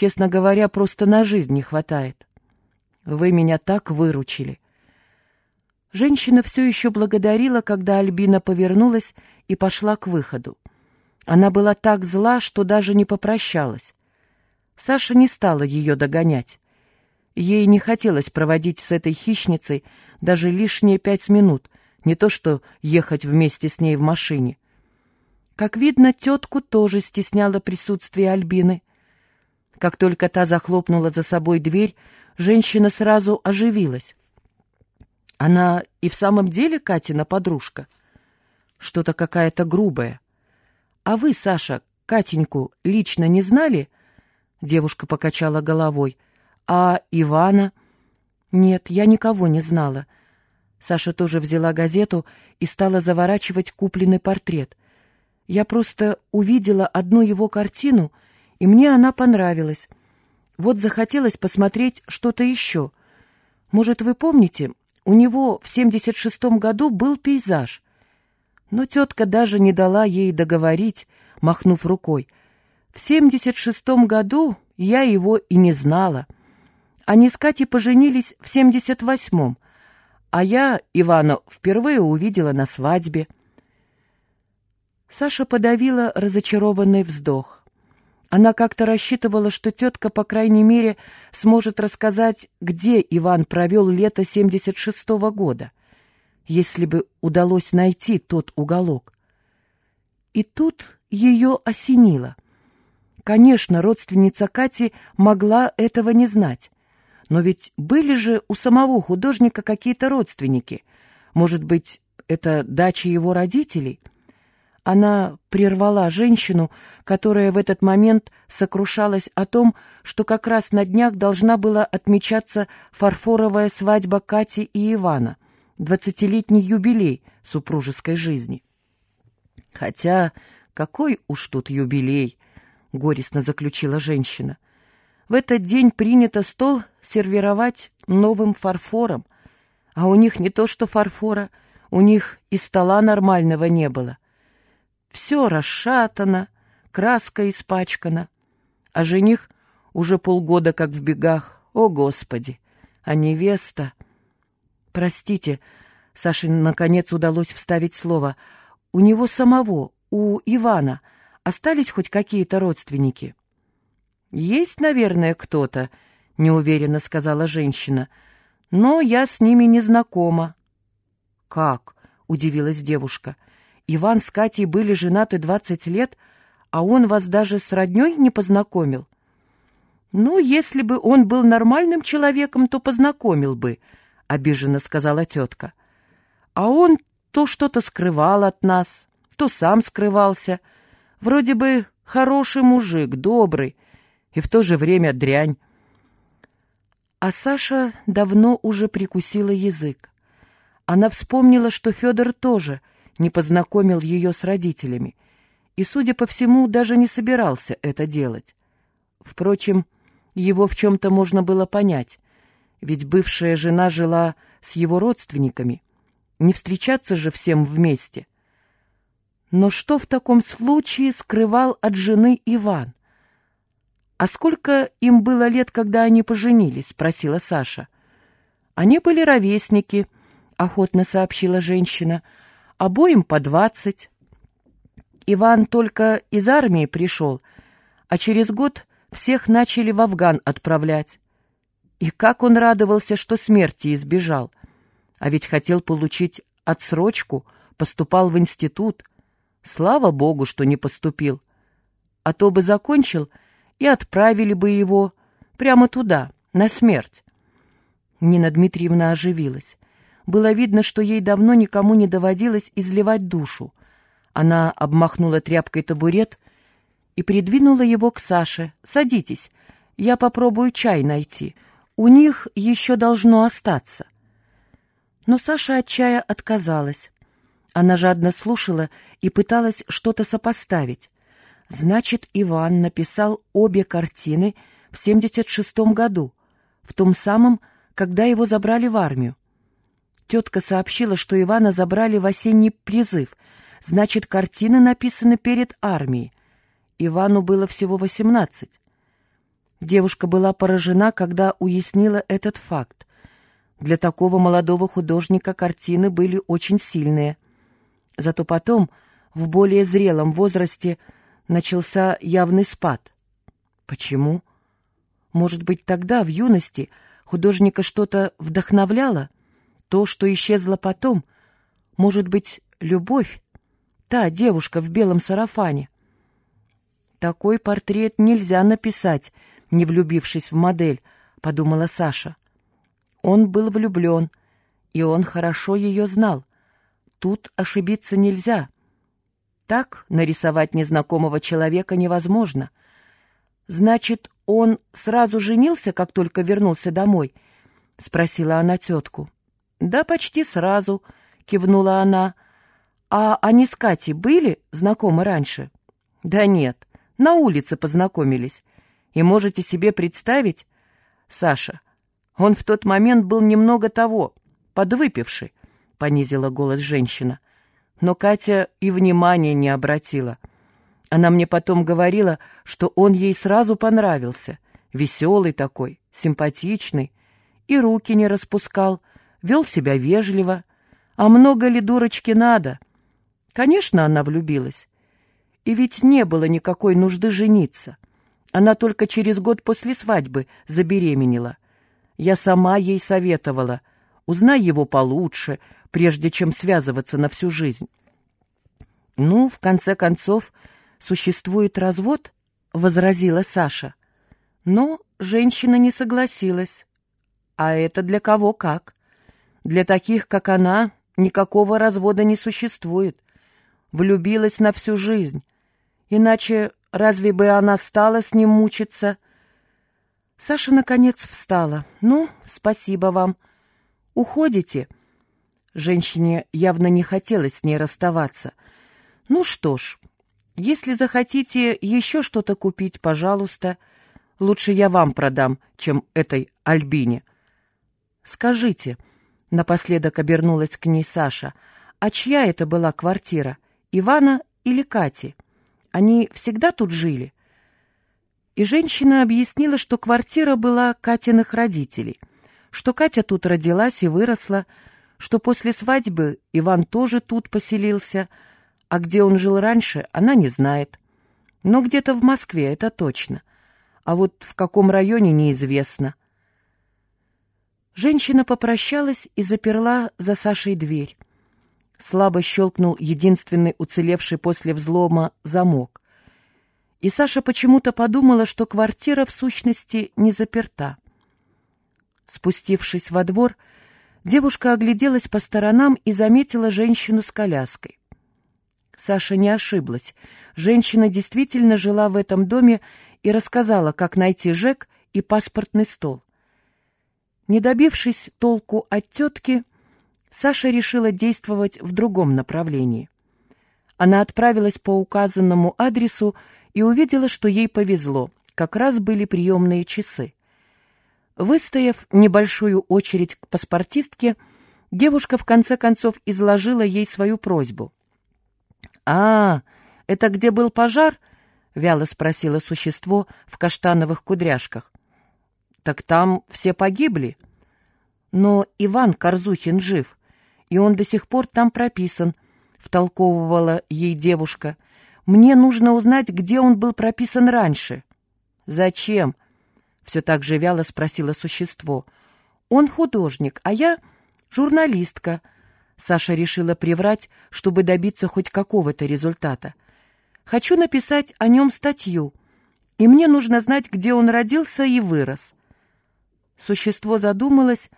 Честно говоря, просто на жизнь не хватает. Вы меня так выручили. Женщина все еще благодарила, когда Альбина повернулась и пошла к выходу. Она была так зла, что даже не попрощалась. Саша не стала ее догонять. Ей не хотелось проводить с этой хищницей даже лишние пять минут, не то что ехать вместе с ней в машине. Как видно, тетку тоже стесняло присутствие Альбины. Как только та захлопнула за собой дверь, женщина сразу оживилась. Она и в самом деле Катина подружка? Что-то какая-то грубая. А вы, Саша, Катеньку лично не знали? Девушка покачала головой. А Ивана? Нет, я никого не знала. Саша тоже взяла газету и стала заворачивать купленный портрет. Я просто увидела одну его картину, и мне она понравилась. Вот захотелось посмотреть что-то еще. Может, вы помните, у него в 76-м году был пейзаж. Но тетка даже не дала ей договорить, махнув рукой. В 76-м году я его и не знала. Они с Катей поженились в 78-м, а я Ивана впервые увидела на свадьбе. Саша подавила разочарованный вздох. Она как-то рассчитывала, что тетка, по крайней мере, сможет рассказать, где Иван провел лето 76-го года, если бы удалось найти тот уголок. И тут ее осенило. Конечно, родственница Кати могла этого не знать. Но ведь были же у самого художника какие-то родственники. Может быть, это дача его родителей — она прервала женщину, которая в этот момент сокрушалась о том, что как раз на днях должна была отмечаться фарфоровая свадьба Кати и Ивана, двадцатилетний юбилей супружеской жизни. «Хотя какой уж тут юбилей!» — горестно заключила женщина. «В этот день принято стол сервировать новым фарфором, а у них не то что фарфора, у них и стола нормального не было». Все расшатано, краска испачкана. А жених уже полгода как в бегах. О, Господи! А невеста... Простите, Саше наконец удалось вставить слово. У него самого, у Ивана, остались хоть какие-то родственники? Есть, наверное, кто-то, неуверенно сказала женщина. Но я с ними не знакома. Как? удивилась девушка. — Иван с Катей были женаты двадцать лет, а он вас даже с родней не познакомил. Ну, если бы он был нормальным человеком, то познакомил бы, — обиженно сказала тетка. А он то что-то скрывал от нас, то сам скрывался. Вроде бы хороший мужик, добрый, и в то же время дрянь. А Саша давно уже прикусила язык. Она вспомнила, что Федор тоже не познакомил ее с родителями и, судя по всему, даже не собирался это делать. Впрочем, его в чем-то можно было понять, ведь бывшая жена жила с его родственниками. Не встречаться же всем вместе. Но что в таком случае скрывал от жены Иван? «А сколько им было лет, когда они поженились?» — спросила Саша. «Они были ровесники», — охотно сообщила женщина, — обоим по двадцать. Иван только из армии пришел, а через год всех начали в Афган отправлять. И как он радовался, что смерти избежал. А ведь хотел получить отсрочку, поступал в институт. Слава богу, что не поступил. А то бы закончил, и отправили бы его прямо туда, на смерть. Нина Дмитриевна оживилась. Было видно, что ей давно никому не доводилось изливать душу. Она обмахнула тряпкой табурет и придвинула его к Саше. «Садитесь, я попробую чай найти. У них еще должно остаться». Но Саша от чая отказалась. Она жадно слушала и пыталась что-то сопоставить. Значит, Иван написал обе картины в 76-м году, в том самом, когда его забрали в армию. Тетка сообщила, что Ивана забрали в осенний призыв. Значит, картины написаны перед армией. Ивану было всего восемнадцать. Девушка была поражена, когда уяснила этот факт. Для такого молодого художника картины были очень сильные. Зато потом, в более зрелом возрасте, начался явный спад. Почему? Может быть, тогда, в юности, художника что-то вдохновляло? То, что исчезло потом? Может быть, любовь? Та девушка в белом сарафане? Такой портрет нельзя написать, не влюбившись в модель, подумала Саша. Он был влюблен, и он хорошо ее знал. Тут ошибиться нельзя. Так нарисовать незнакомого человека невозможно. Значит, он сразу женился, как только вернулся домой? — спросила она тетку. — Да, почти сразу, — кивнула она. — А они с Катей были знакомы раньше? — Да нет, на улице познакомились. И можете себе представить, Саша, он в тот момент был немного того, подвыпивший, — понизила голос женщина. Но Катя и внимания не обратила. Она мне потом говорила, что он ей сразу понравился. Веселый такой, симпатичный. И руки не распускал, вел себя вежливо. А много ли дурочки надо? Конечно, она влюбилась. И ведь не было никакой нужды жениться. Она только через год после свадьбы забеременела. Я сама ей советовала. Узнай его получше, прежде чем связываться на всю жизнь. Ну, в конце концов, существует развод, — возразила Саша. Но женщина не согласилась. А это для кого как? Для таких, как она, никакого развода не существует. Влюбилась на всю жизнь. Иначе разве бы она стала с ним мучиться? Саша, наконец, встала. «Ну, спасибо вам. Уходите?» Женщине явно не хотелось с ней расставаться. «Ну что ж, если захотите еще что-то купить, пожалуйста. Лучше я вам продам, чем этой Альбине». «Скажите», — напоследок обернулась к ней Саша, «а чья это была квартира, Ивана или Кати?» Они всегда тут жили?» И женщина объяснила, что квартира была Катиных родителей, что Катя тут родилась и выросла, что после свадьбы Иван тоже тут поселился, а где он жил раньше, она не знает. Но где-то в Москве, это точно. А вот в каком районе неизвестно. Женщина попрощалась и заперла за Сашей дверь слабо щелкнул единственный уцелевший после взлома замок. И Саша почему-то подумала, что квартира в сущности не заперта. Спустившись во двор, девушка огляделась по сторонам и заметила женщину с коляской. Саша не ошиблась. Женщина действительно жила в этом доме и рассказала, как найти ЖЭК и паспортный стол. Не добившись толку от тетки, Саша решила действовать в другом направлении. Она отправилась по указанному адресу и увидела, что ей повезло. Как раз были приемные часы. Выстояв небольшую очередь к паспортистке, девушка в конце концов изложила ей свою просьбу. «А, это где был пожар?» — вяло спросило существо в каштановых кудряшках. «Так там все погибли?» «Но Иван Корзухин жив и он до сих пор там прописан», — втолковывала ей девушка. «Мне нужно узнать, где он был прописан раньше». «Зачем?» — все так же вяло спросило существо. «Он художник, а я журналистка». Саша решила приврать, чтобы добиться хоть какого-то результата. «Хочу написать о нем статью, и мне нужно знать, где он родился и вырос». Существо задумалось,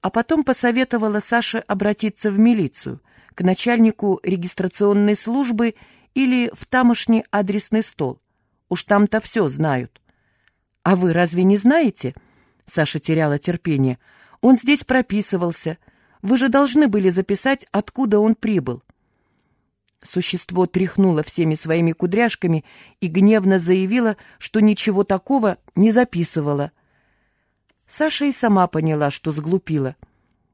а потом посоветовала Саше обратиться в милицию, к начальнику регистрационной службы или в тамошний адресный стол. Уж там-то все знают. «А вы разве не знаете?» Саша теряла терпение. «Он здесь прописывался. Вы же должны были записать, откуда он прибыл». Существо тряхнуло всеми своими кудряшками и гневно заявило, что ничего такого не записывало. Саша и сама поняла, что сглупила.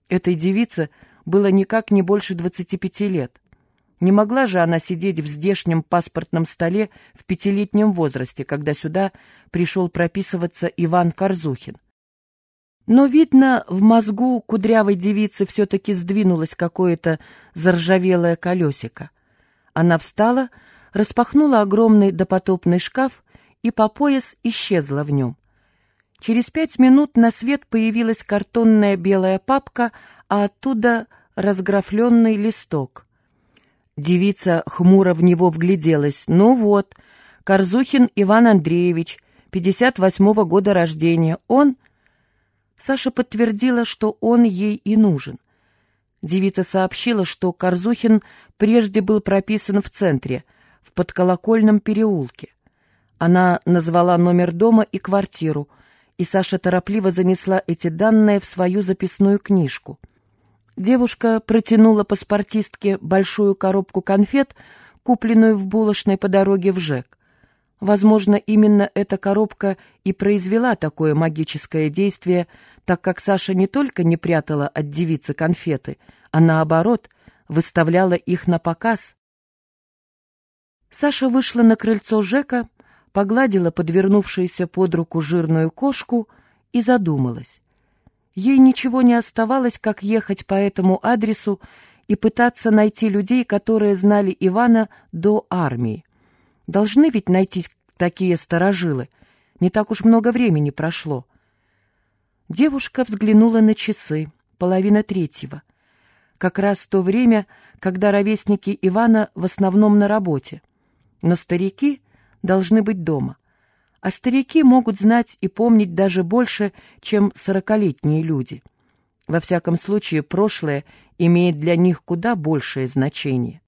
Этой девице было никак не больше двадцати пяти лет. Не могла же она сидеть в здешнем паспортном столе в пятилетнем возрасте, когда сюда пришел прописываться Иван Корзухин. Но, видно, в мозгу кудрявой девицы все-таки сдвинулось какое-то заржавелое колесико. Она встала, распахнула огромный допотопный шкаф и по пояс исчезла в нем. Через пять минут на свет появилась картонная белая папка, а оттуда разграфленный листок. Девица хмуро в него вгляделась. «Ну вот, Корзухин Иван Андреевич, 58-го года рождения. Он...» Саша подтвердила, что он ей и нужен. Девица сообщила, что Корзухин прежде был прописан в центре, в подколокольном переулке. Она назвала номер дома и квартиру, и Саша торопливо занесла эти данные в свою записную книжку. Девушка протянула паспортистке большую коробку конфет, купленную в булочной по дороге в ЖЭК. Возможно, именно эта коробка и произвела такое магическое действие, так как Саша не только не прятала от девицы конфеты, а наоборот, выставляла их на показ. Саша вышла на крыльцо Жека, погладила подвернувшуюся под руку жирную кошку и задумалась. Ей ничего не оставалось, как ехать по этому адресу и пытаться найти людей, которые знали Ивана до армии. Должны ведь найтись такие сторожилы. Не так уж много времени прошло. Девушка взглянула на часы, половина третьего. Как раз то время, когда ровесники Ивана в основном на работе. Но старики должны быть дома. А старики могут знать и помнить даже больше, чем сорокалетние люди. Во всяком случае, прошлое имеет для них куда большее значение.